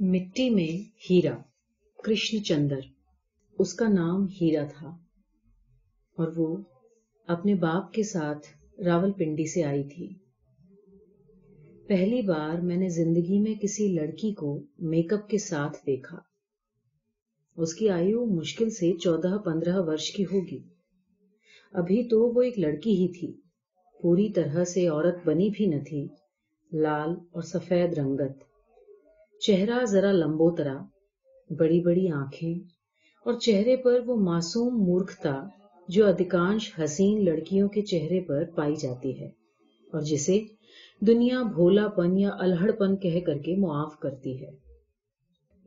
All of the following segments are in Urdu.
مٹی میں ہیرا کرشن چندر اس کا نام ہیرا تھا۔ اور وہ اپنے باپ کے ساتھ راول پنڈی سے آئی تھی۔ پہلی بار میں نے زندگی میں کسی لڑکی کو میک اپ کے ساتھ دیکھا۔ اس کی آیو مشکل سے چودہ پندرہ ورش کی ہوگی۔ ابھی تو وہ ایک لڑکی ہی تھی۔ پوری طرح سے عورت بنی بھی نہ تھی، لال اور سفید رنگت۔ چہرہ ذرا لمبوترا، بڑی بڑی آنکھیں، اور چہرے پر وہ معصوم مورکھتا جو ادھکانش حسین لڑکیوں کے چہرے پر پائی جاتی ہے، اور جسے دنیا بھولا پن یا الہڑ پن کہہ کر کے معاف کرتی ہے۔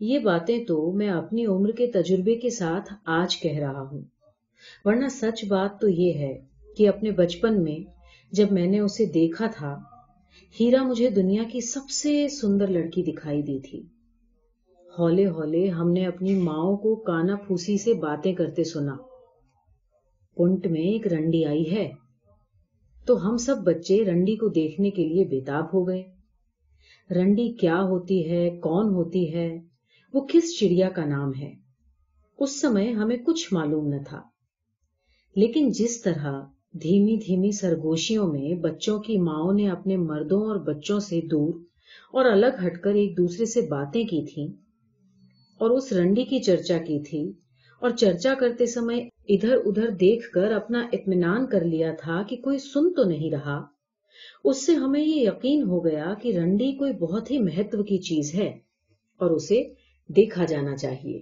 یہ باتیں تو میں اپنی عمر کے تجربے کے ساتھ آج کہہ رہا ہوں، ورنہ سچ بات تو یہ ہے کہ اپنے بچپن میں جب میں نے اسے دیکھا تھا ہیرا مجھے دنیا کی سب سے سندر لڑکی دکھائی دی تھی۔ ہولے ہولے ہم نے اپنی ماؤں کو کانا پھوسی سے باتیں کرتے سنا۔ پنٹ میں ایک رنڈی آئی ہے۔ تو ہم سب بچے رنڈی کو دیکھنے کے لیے بےتاب ہو گئے۔ رنڈی کیا ہوتی ہے؟ کون ہوتی ہے؟ وہ کس چڑیا کا نام ہے؟ اس سمے ہمیں کچھ معلوم نہ تھا۔ لیکن جس طرح دھیمی دھیمی سرگوشیوں میں بچوں کی ماؤں نے اپنے مردوں اور بچوں سے دور اور الگ ہٹ کر ایک دوسرے سے باتیں کی تھی اور اس رنڈی کی چرچا کی تھی اور چرچا کرتے سمے ادھر ادھر دیکھ کر اپنا اطمینان کر لیا تھا کہ کوئی سن تو نہیں رہا۔ اس سے ہمیں یہ یقین ہو گیا کہ رنڈی کوئی بہت ہی مہتو کی چیز ہے اور اسے دیکھا جانا چاہیے۔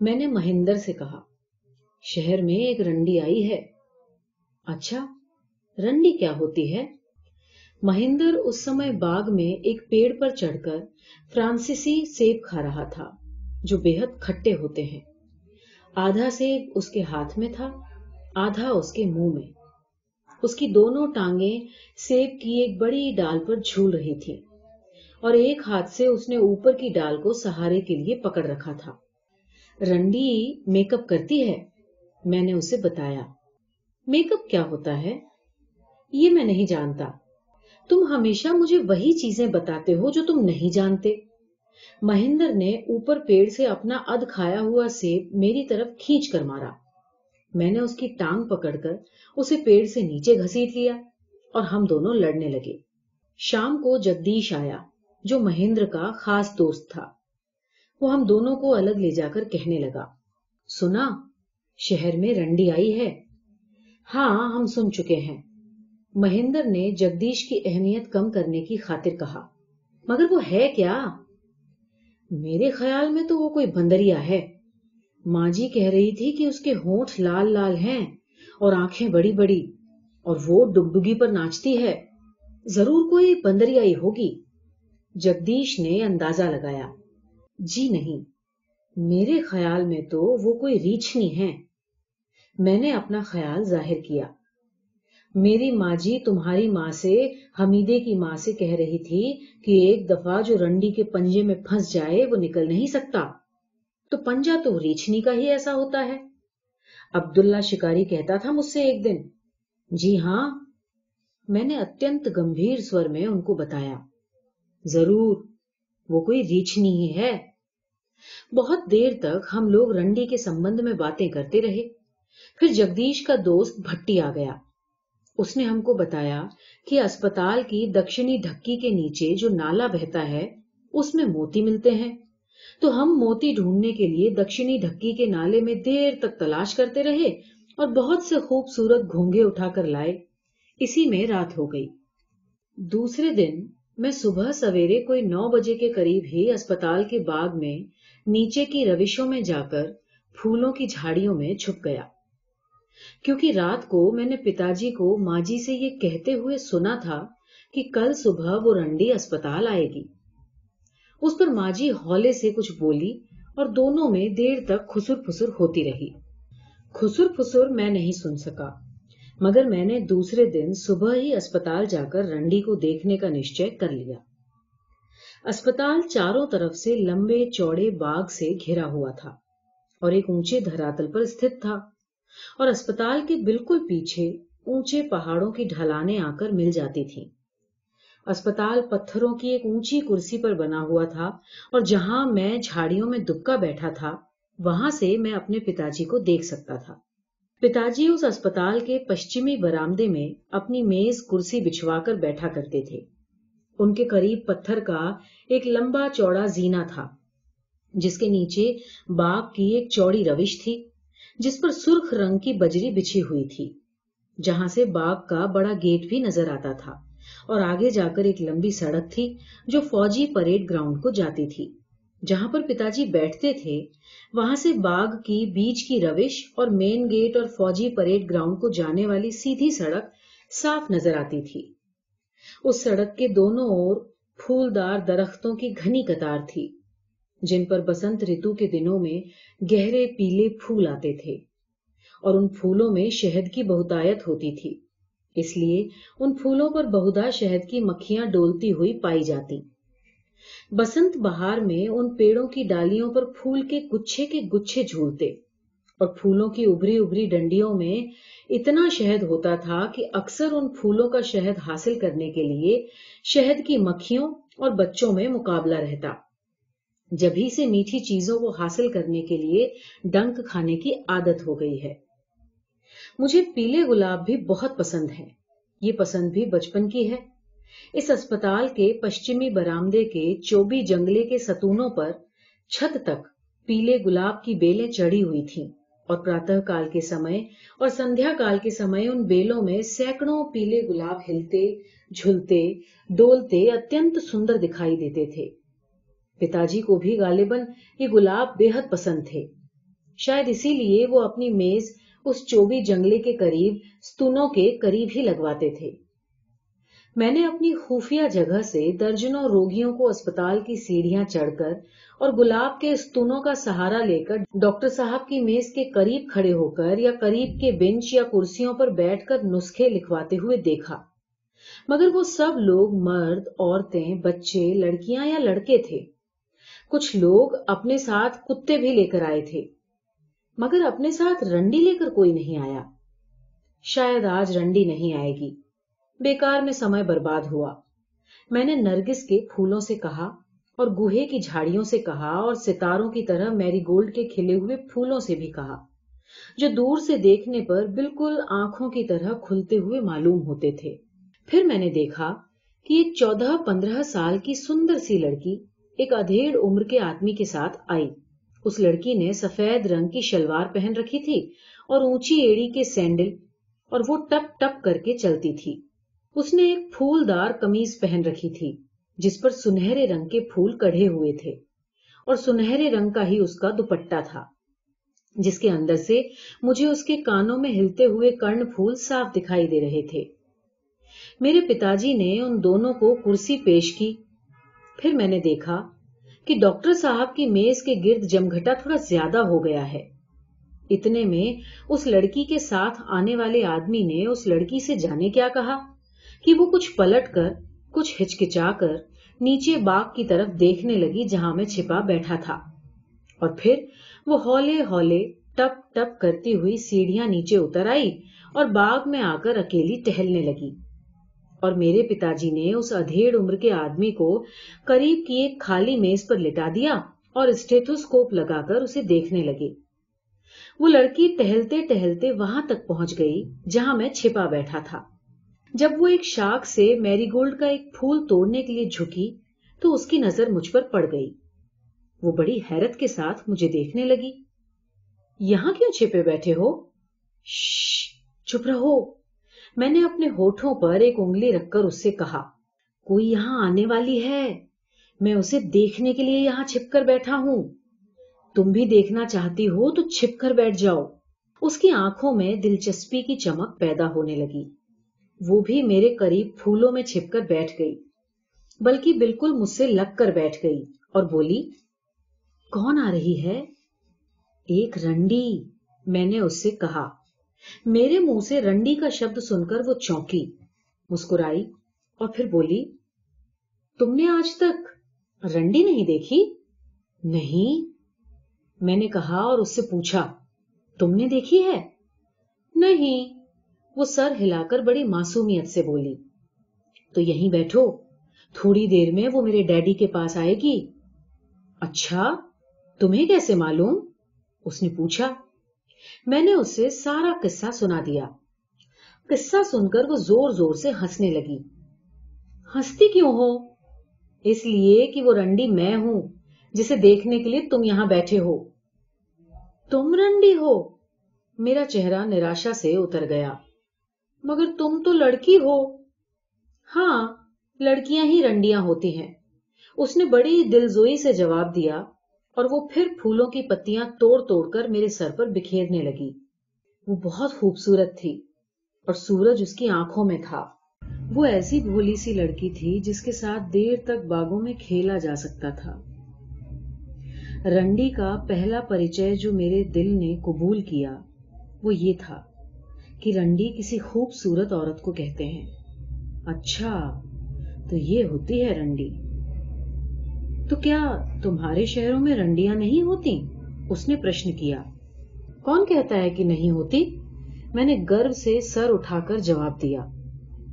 میں نے مہندر سے کہا، شہر میں ایک رنڈی آئی ہے۔ اچھا رنڈی کیا ہوتی ہے؟ مہندر اس سمے باغ میں ایک پیڑ پر چڑھ کر فرانسیسی سیب کھا رہا تھا، جو بے حد کھٹے ہوتے ہیں۔ آدھا سیب اس کے ہاتھ میں تھا، آدھا اس کے منہ میں۔ اس کی دونوں ٹانگیں سیب کی ایک بڑی ڈال پر جھول رہی تھی، اور ایک ہاتھ سے اس نے اوپر کی ڈال کو سہارے کے لیے پکڑ رکھا تھا۔ رنڈی میک اپ کرتی ہے؟ میں نے اسے بتایا۔ میک اپ کیا ہوتا ہے؟ یہ میں نہیں جانتا۔ تم ہمیشہ مجھے وہی چیزیں بتاتے ہو جو تم نہیں جانتے۔ مہندر نے اوپر پیڑ سے اپنا اد کھایا ہوا سیب میری طرف کھینچ کر مارا۔ میں نے اس کی ٹانگ پکڑ کر اسے پیڑ سے نیچے گھسیٹ لیا اور ہم دونوں لڑنے لگے۔ شام کو جگدیش آیا، جو مہندر کا خاص دوست تھا۔ وہ ہم دونوں کو الگ لے جا کر کہنے لگا، سنا، شہر میں رنڈی آئی ہے۔ ہاں ہم سن چکے ہیں۔ مہندر نے جگدیش کی اہمیت کم کرنے کی خاطر کہا۔ مگر وہ ہے کیا؟ میرے خیال میں تو وہ کوئی بندریا ہے۔ ماں جی کہہ رہی تھی کہ اس کے ہونٹ لال لال ہیں اور آنکھیں بڑی بڑی اور وہ ڈگڈگی پر ناچتی ہے۔ ضرور کوئی بندریائی ہوگی۔ جگدیش نے اندازہ لگایا۔ جی نہیں، میرے خیال میں تو وہ کوئی ریچھنی ہے میں نے اپنا خیال ظاہر کیا۔ میری ماں جی تمہاری ماں سے، حمیدے کی ماں سے کہہ رہی تھی کہ ایک دفعہ جو رنڈی کے پنجے میں پھنس جائے، وہ نکل نہیں سکتا۔ تو پنجا تو ریچھنی کا ہی ایسا ہوتا ہے۔ عبداللہ شکاری کہتا تھا مجھ سے ایک دن جی ہاں میں نے اتنت گمبھیر سور میں ان کو بتایا۔ ضرور، وہ کوئی ریچھنی ہی ہے۔ بہت دیر تک ہم لوگ رنڈی کے سمبند میں باتیں کرتے رہے۔ پھر جگدیش کا دوست بھٹی آ گیا۔ اس نے ہم کو بتایا کہ اسپتال کی دکشنی ڈھکی کے نیچے جو نالا بہتا ہے، اس میں موتی ملتے ہیں۔ تو ہم موتی ڈھونڈنے کے لیے دکشنی ڈھکی کے نالے میں دیر تک تلاش کرتے رہے اور بہت سے خوبصورت گھونگے اٹھا کر لائے۔ اسی میں رات ہو گئی۔ دوسرے دن میں صبح سویرے کوئی نو بجے کے قریب ہی اسپتال کے باغ میں نیچے کی روشوں میں جا کر پھولوں کی جھاڑیوں میں چھپ گیا۔ کیونکہ رات کو میں نے پتا جی کو ماں جی سے یہ کہتے ہوئے سنا تھا کہ کل صبح وہ رنڈی اسپتال آئے گی۔ اس پر ماں جی ہولے سے کچھ بولی اور دونوں میں دیر تک خسر پھسر ہوتی رہی۔ خسر پھسر میں نہیں سن سکا، مگر میں نے دوسرے دن صبح ہی اسپتال جا کر رنڈی کو دیکھنے کا نشچے کر لیا۔ اسپتال چاروں طرف سے لمبے چوڑے باغ سے گھرا ہوا تھا اور ایک اونچے دھراتل پر استھت تھا۔ اور اسپتال کے بالکل پیچھے اونچے پہاڑوں کی ڈھلانے آ کر مل جاتی تھی اسپتال پتھروں کی ایک اونچی کرسی پر بنا ہوا تھا اور جہاں میں جھاڑیوں میں دبکا بیٹھا تھا، وہاں سے میں اپنے پتا جی کو دیکھ سکتا تھا۔ پتا جی اس اسپتال کے پشچمی برامدے میں اپنی میز کرسی بچھوا کر بیٹھا کرتے تھے۔ ان کے قریب پتھر کا ایک لمبا چوڑا زینا تھا، جس کے نیچے باپ کی ایک چوڑی روش تھی۔ جس پر سرخ رنگ کی بجری بچھی ہوئی تھی، جہاں سے باغ کا بڑا گیٹ بھی نظر آتا تھا، اور آگے جا کر ایک لمبی سڑک تھی جو فوجی پریڈ گراؤنڈ کو جاتی تھی۔ جہاں پر پتا جی بیٹھتے تھے، وہاں سے باغ کی بیچ کی روش اور مین گیٹ اور فوجی پریڈ گراؤنڈ کو جانے والی سیدھی سڑک صاف نظر آتی تھی۔ اس سڑک کے دونوں اور پھولدار درختوں کی گھنی قطار تھی۔ جن پر بسنت رتو کے دنوں میں گہرے پیلے پھول آتے تھے اور ان پھولوں میں شہد کی بہتایت ہوتی تھی۔ اس لیے ان پھولوں پر بہدا شہد کی مکھیاں ڈولتی ہوئی پائی جاتی۔ بسنت بہار میں ان پیڑوں کی ڈالیوں پر پھول کے گچھے کے گچھے جھولتے اور پھولوں کی ابری ابری ڈنڈیوں میں اتنا شہد ہوتا تھا کہ اکثر ان پھولوں کا شہد حاصل کرنے کے لیے شہد کی مکھیوں اور بچوں میں مقابلہ رہتا۔ جبھی سے میٹھی چیزوں کو حاصل کرنے کے لیے ڈنک کھانے کی عادت ہو گئی ہے۔ مجھے پیلے گلاب بھی بہت پسند ہے یہ پسند بھی بچپن کی ہے۔ اس اسپتال کے پشچمی برامدے کے چوبی جنگلے کے ستونوں پر چھت تک پیلے گلاب کی بیلیں چڑھی ہوئی تھیں اور پراتہ کال کے سمے اور سندھیا کال کے سمے ان بیلوں میں سینکڑوں پیلے گلاب ہلتے، جھلتے، ڈولتے اتنت سندر دکھائی دیتے تھے۔ پتا جی کو بھی غالباً یہ گلاب بے حد پسند تھے۔ شاید اسی لیے وہ اپنی میز اس چوبی جنگلے کے قریب، ستونوں کے قریب ہی لگواتے تھے۔ میں نے اپنی خفیہ جگہ سے درجنوں روگیوں کو اسپتال کی سیڑھیاں چڑھ کر اور گلاب کے ستونوں کا سہارا لے کر ڈاکٹر صاحب کی میز کے قریب کھڑے ہو کر یا قریب کے بینچ یا کرسیوں پر بیٹھ کر نسخے لکھواتے ہوئے دیکھا۔ مگر وہ سب لوگ مرد، عورتیں، بچے، لڑکیاں یا لڑکے تھے۔ کچھ لوگ اپنے ساتھ کتے بھی لے کر آئے تھے، مگر اپنے ساتھ رنڈی لے کر کوئی نہیں آیا۔ شاید آج رنڈی نہیں آئے گی۔ بیکار میں سمے برباد ہوا۔ میں نے نرگس کے پھولوں سے کہا اور گوہے کی جھاڑیوں سے کہا اور ستاروں کی طرح میری گولڈ کے کھلے ہوئے پھولوں سے بھی کہا، جو دور سے دیکھنے پر بالکل آنکھوں کی طرح کھلتے ہوئے معلوم ہوتے تھے۔ پھر میں نے دیکھا کہ ایک چودہ پندرہ سال کی سندر سی لڑکی ایک ادھیڑ عمر کے آدمی کے ساتھ آئی۔ اس لڑکی نے سفید رنگ کی شلوار پہن رکھی تھی اور اونچی ایڑی کے سینڈل اور وہ ٹپ ٹپ کر کے چلتی تھی۔ اس نے ایک پھول دار کمیز پہن رکھی تھی جس پر سنہرے رنگ کے پھول کڑھے ہوئے تھے اور سنہرے رنگ کا ہی اس کا دوپٹا تھا، جس کے اندر سے مجھے اس کے کانوں میں ہلتے ہوئے کرن پھول صاف دکھائی دے رہے تھے۔ میرے پتا جی نے ان دونوں کو کرسی پیش کی پھر میں نے دیکھا کہ ڈاکٹر صاحب کی میز کے گرد جمگھٹا تھوڑا زیادہ ہو گیا ہے۔ اتنے میں اس لڑکی کے ساتھ آنے والے آدمی نے اس لڑکی سے جانے کیا کہا کہ وہ کچھ پلٹ کر، کچھ ہچکچا کر نیچے باغ کی طرف دیکھنے لگی جہاں میں چھپا بیٹھا تھا۔ اور پھر وہ ہولے ہولے ٹپ ٹپ کرتی ہوئی سیڑھیاں نیچے اتر آئی اور باغ میں آ کر اکیلی ٹہلنے لگی۔ اور میرے پتا جی نے اس ادھیڑ عمر کے آدمی کو قریب کی ایک خالی میز پر لٹا دیا اور اسٹیتھوسکوپ لگا کر اسے دیکھنے لگے۔ وہ لڑکی ٹہلتے ٹہلتے وہاں تک پہنچ گئی جہاں میں چھپا بیٹھا تھا۔ جب وہ ایک شاخ سے میری گولڈ کا ایک پھول توڑنے کے لیے جھکی تو اس کی نظر مجھ پر پڑ گئی۔ وہ بڑی حیرت کے ساتھ مجھے دیکھنے لگی۔ یہاں کیوں چھپے بیٹھے ہو؟ چھپ رہو۔ میں نے اپنے ہوٹھوں پر ایک انگلی رکھ کر اس سے کہا، کوئی یہاں آنے والی ہے؟ میں اسے دیکھنے کے لیے یہاں چھپ کر بیٹھا ہوں۔ تم بھی دیکھنا چاہتی ہو تو چھپ کر بیٹھ جاؤ۔ اس کی آنکھوں میں دلچسپی کی چمک پیدا ہونے لگی۔ وہ بھی میرے قریب پھولوں میں چھپ کر بیٹھ گئی، بلکہ بالکل مجھ سے لگ کر بیٹھ گئی اور بولی، کون آ رہی ہے؟ ایک رنڈی۔ میں نے اس سے کہا۔ میرے منہ سے رنڈی کا شبد سن کر وہ چونکی، مسکرائی اور پھر بولی، تم نے آج تک رنڈی نہیں دیکھی؟ نہیں۔ میں نے کہا اور اس سے پوچھا، تم نے دیکھی ہے؟ نہیں۔ وہ سر ہلا کر بڑی معصومیت سے بولی، تو یہیں بیٹھو، تھوڑی دیر میں وہ میرے ڈیڈی کے پاس آئے گی۔ اچھا تمہیں کیسے معلوم؟ اس نے پوچھا۔ میں نے اسے سارا قصہ سنا دیا۔ قصہ سن کر وہ زور زور سے ہنسنے لگی۔ ہنستی کیوں ہو؟ اس لیے کہ وہ رنڈی میں ہوں، جسے دیکھنے کے لیے تم یہاں بیٹھے ہو۔ تم رنڈی ہو۔ میرا چہرہ نراشا سے اتر گیا۔ مگر تم تو لڑکی ہو۔ ہاں لڑکیاں ہی رنڈیاں ہوتی ہیں۔ اس نے بڑی دلزوئی سے جواب دیا۔ اور وہ پھر پھولوں کی پتیاں توڑ توڑ کر میرے سر پر بکھیرنے لگی۔ وہ بہت خوبصورت تھی اور سورج اس کی آنکھوں میں تھا۔ وہ ایسی بھولی سی لڑکی تھی جس کے ساتھ دیر تک باغوں میں کھیلا جا سکتا تھا۔ رنڈی کا پہلا پریچے جو میرے دل نے قبول کیا وہ یہ تھا کہ رنڈی کسی خوبصورت عورت کو کہتے ہیں۔ اچھا تو یہ ہوتی ہے رنڈی۔ تو کیا تمہارے شہروں میں رنڈیاں نہیں ہوتی؟ اس نے پرشن کیا۔ کون کہتا ہے کہ نہیں ہوتی؟ میں نے گرو سے سر اٹھا کر جواب دیا۔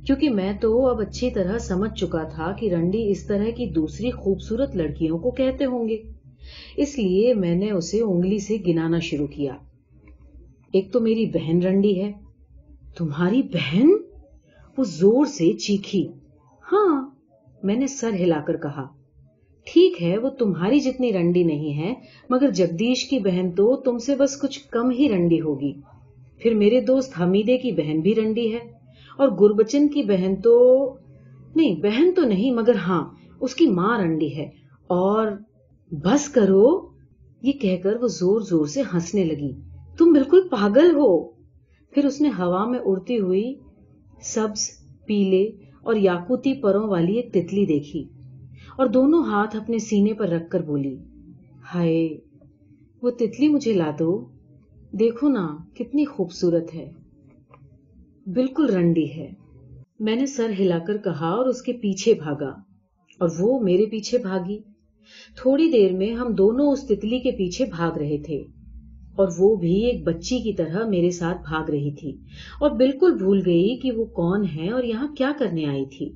کیونکہ میں تو اب اچھی طرح سمجھ چکا تھا کہ رنڈی اس طرح کی دوسری خوبصورت لڑکیوں کو کہتے ہوں گے۔ اس لیے میں نے اسے انگلی سے گنانا شروع کیا۔ ایک تو میری بہن رنڈی ہے۔ تمہاری بہن؟ وہ زور سے چیخی۔ ہاں میں نے سر ہلا کر کہا۔ ٹھیک ہے، وہ تمہاری جتنی رنڈی نہیں ہے، مگر جگدیش کی بہن تو تم سے بس کچھ کم ہی رنڈی ہوگی۔ پھر میرے دوست حمیدے کی بہن بھی رنڈی ہے، اور گربچن کی بہن تو، نہیں، بہن تو نہیں، مگر ہاں اس کی ماں رنڈی ہے۔ اور بس کرو، یہ کہہ کر وہ زور زور سے ہنسنے لگی۔ تم بالکل پاگل ہو۔ پھر اس نے ہوا میں اڑتی ہوئی سبز، پیلے اور یاقوتی پروں والی ایک تتلی دیکھی۔ اور دونوں ہاتھ اپنے سینے پر رکھ کر بولی، ہائے، وہ تتلی مجھے لا دو۔ دیکھو نا، کتنی خوبصورت ہے۔ بالکل رنڈی ہے۔ میں نے سر ہلا کر کہا اور اس کے پیچھے بھاگا، اور وہ میرے پیچھے بھاگی۔ تھوڑی دیر میں ہم دونوں اس تتلی کے پیچھے بھاگ رہے تھے، اور وہ بھی ایک بچی کی طرح میرے ساتھ بھاگ رہی تھی۔ اور بالکل بھول گئی کہ وہ کون ہے اور یہاں کیا کرنے آئی تھی۔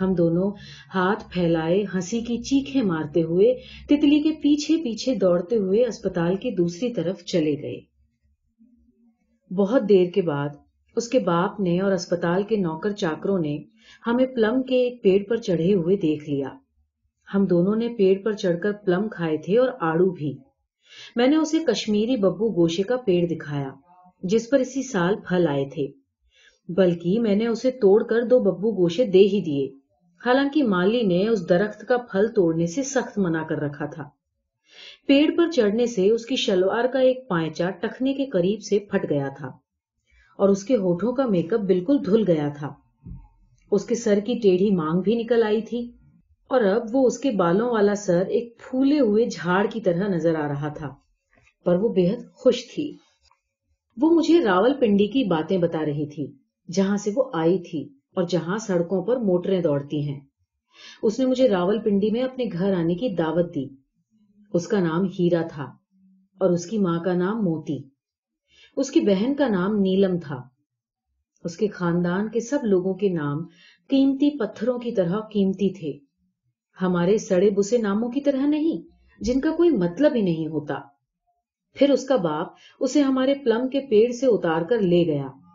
ہم دونوں ہاتھ پھیلائے، ہنسی کی چیخیں مارتے ہوئے، تتلی کے پیچھے پیچھے دوڑتے ہوئے اسپتال کی دوسری طرف چلے گئے۔ بہت دیر کے بعد، اس کے باپ نے اور اسپتال کے نوکر چاکروں نے ہمیں پلم کے ایک پیڑ پر چڑھے ہوئے دیکھ لیا۔ ہم دونوں نے پیڑ پر چڑھ کر پلم کھائے تھے اور آڑو بھی۔ میں نے اسے کشمیری ببو گوشے کا پیڑ دکھایا، جس پر اسی سال پھل آئے تھے۔ بلکہ میں نے اسے توڑ کر دو ببو گوشے دے ہی دیے۔ حالانکہ مالی نے اس درخت کا پھل توڑنے سے سخت منع کر رکھا تھا۔ پیڑ پر چڑھنے سے اس کی شلوار کا ایک پائچا ٹکنے کے قریب سے پھٹ گیا تھا اور اس کے ہوٹوں کا میک اپ بالکل دھل گیا تھا۔ اس کے سر کی ٹیڑھی مانگ بھی نکل آئی تھی اور اب وہ اس کے بالوں والا سر ایک پھولے ہوئے جھاڑ کی طرح نظر آ رہا تھا، پر وہ بے حد خوش تھی۔ وہ مجھے راول پنڈی کی باتیں بتا رہی تھی، جہاں سے وہ آئی تھی۔ اور جہاں سڑکوں پر موٹریں دوڑتی ہیں۔ اس نے مجھے راول پنڈی میں اپنے گھر آنے کی دعوت دی۔ اس کا نام ہیرا تھا اور اس کی ماں کا نام موتی۔ اس کی بہن کا نام نیلم تھا۔ اس کے خاندان کے سب لوگوں کے نام قیمتی پتھروں کی طرح قیمتی تھے۔ ہمارے سڑے بسے ناموں کی طرح نہیں، جن کا کوئی مطلب ہی نہیں ہوتا۔ پھر اس کا باپ اسے ہمارے پلم کے پیڑ سے اتار کر لے گیا۔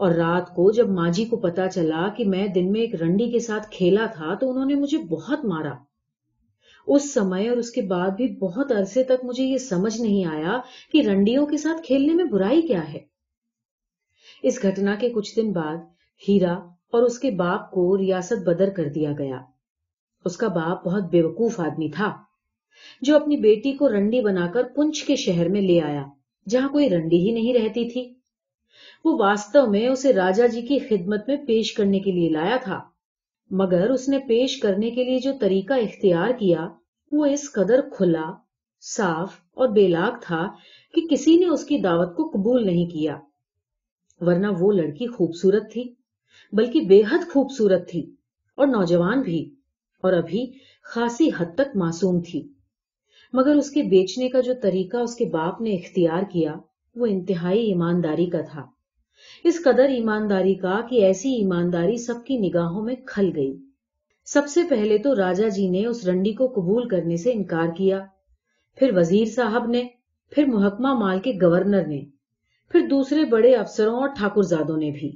اور رات کو جب ماجی کو پتا چلا کہ میں دن میں ایک رنڈی کے ساتھ کھیلا تھا تو انہوں نے مجھے بہت مارا۔ اس سمے اور اس کے بعد بھی بہت عرصے تک مجھے یہ سمجھ نہیں آیا کہ رنڈیوں کے ساتھ کھیلنے میں برائی کیا ہے۔ اس گھٹنا کے کچھ دن بعد ہیرا اور اس کے باپ کو ریاست بدر کر دیا گیا۔ اس کا باپ بہت بیوقوف آدمی تھا، جو اپنی بیٹی کو رنڈی بنا کر پنچ کے شہر میں لے آیا، جہاں کوئی رنڈی ہی نہیں رہتی تھی۔ وہ واستو میں اسے راجا جی کی خدمت میں پیش کرنے کے لیے لایا تھا۔ مگر اس نے پیش کرنے کے لیے جو طریقہ اختیار کیا، وہ اس قدر کھلا، صاف اور بے لاگ تھا کہ کسی نے اس کی دعوت کو قبول نہیں کیا۔ ورنہ وہ لڑکی خوبصورت تھی، بلکہ بے حد خوبصورت تھی اور نوجوان بھی، اور ابھی خاصی حد تک معصوم تھی۔ مگر اس کے بیچنے کا جو طریقہ اس کے باپ نے اختیار کیا وہ انتہائی ایمانداری کا تھا۔ اس قدر ایمانداری کا کہ ایسی ایمانداری سب کی نگاہوں میں کھل گئی۔ سب سے پہلے تو راجا جی نے اس رنڈی کو قبول کرنے سے انکار کیا۔ پھر وزیر صاحب نے، پھر محکمہ مال کے گورنر نے، پھر دوسرے بڑے افسروں اور ٹھاکر زادوں نے بھی۔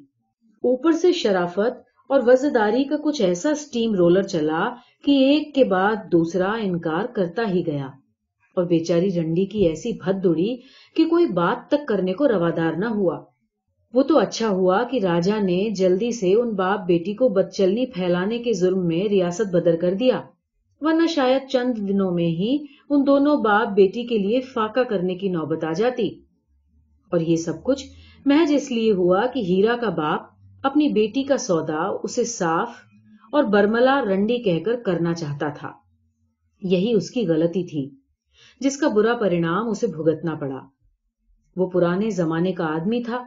اوپر سے شرافت اور وزداری کا کچھ ایسا سٹیم رولر چلا کہ ایک کے بعد دوسرا انکار کرتا ہی گیا۔ اور بیچاری رنڈی کی ایسی بھد اڑی کہ کوئی بات تک کرنے کو روادار نہ ہوا۔ وہ تو اچھا ہوا کہ راجا نے جلدی سے ان باپ بیٹی کو بدچلنی پھیلانے کے ظلم میں ریاست بدر کر دیا، ورنہ شاید چند دنوں میں ہی ان دونوں باپ بیٹی کے لیے فاقہ کرنے کی نوبت آ جاتی۔ اور یہ سب کچھ محض اس لیے ہوا کہ ہیرا کا باپ اپنی بیٹی کا سودا اسے صاف اور برملا رنڈی کہہ کر کرنا چاہتا تھا۔ یہی اس کی غلطی تھی۔ جس کا برا پرینام اسے بھگتنا پڑا۔ وہ پرانے زمانے کا آدمی تھا۔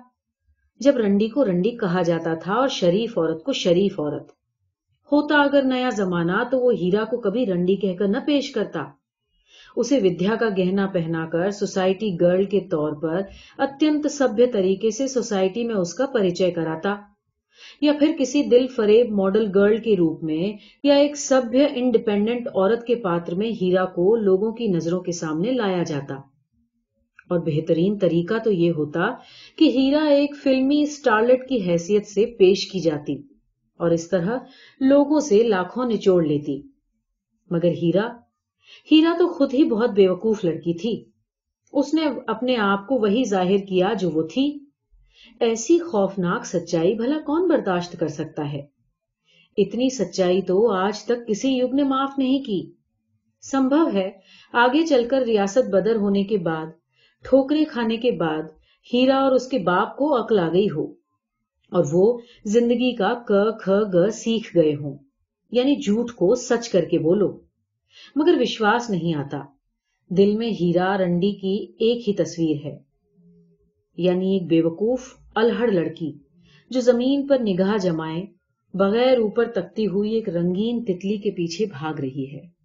جب رنڈی کو رنڈی کہا جاتا تھا اور شریف عورت کو شریف عورت۔ ہوتا اگر نیا زمانہ تو وہ ہیرا کو کبھی رنڈی کہہ کر نہ پیش کرتا۔ اسے ودیا کا گہنا پہنا کر سوسائٹی گرل کے طور پر اتنت سبھی طریقے سے سوسائٹی میں اس کا پریچے کراتا۔ یا پھر کسی دل فریب ماڈل گرل کے روپ میں یا ایک سبھی انڈیپینڈنٹ عورت کے پاتر میں ہیرا کو لوگوں کی نظروں کے سامنے لایا جاتا۔ اور بہترین طریقہ تو یہ ہوتا کہ ہیرا ایک فلمی اسٹارلٹ کی حیثیت سے پیش کی جاتی اور اس طرح لوگوں سے لاکھوں نچوڑ لیتی۔ مگر ہیرا ہیرا تو خود ہی بہت بے وقوف لڑکی تھی۔ اس نے اپنے آپ کو وہی ظاہر کیا جو وہ تھی۔ ایسی خوفناک سچائی بھلا کون برداشت کر سکتا ہے؟ اتنی سچائی تو آج تک کسی یگ نے معاف نہیں کی۔ سمبھو ہے، آگے چل کر ریاست بدر ہونے کے بعد، ٹھوکرے کھانے کے بعد، ہیرا اور اس کے باپ کو عقل آ گئی ہو۔ اور وہ زندگی کا ک کھ گ سیکھ گئے ہوں۔ یعنی جھوٹ کو سچ کر کے بولو۔ مگر وشواس نہیں آتا۔ دل میں ہیرا رنڈی کی ایک ہی تصویر ہے۔ یعنی ایک بے وقوف، الہڑ لڑکی، جو زمین پر نگاہ جمائے، بغیر اوپر تکتی ہوئی ایک رنگین تتلی کے پیچھے بھاگ رہی ہے۔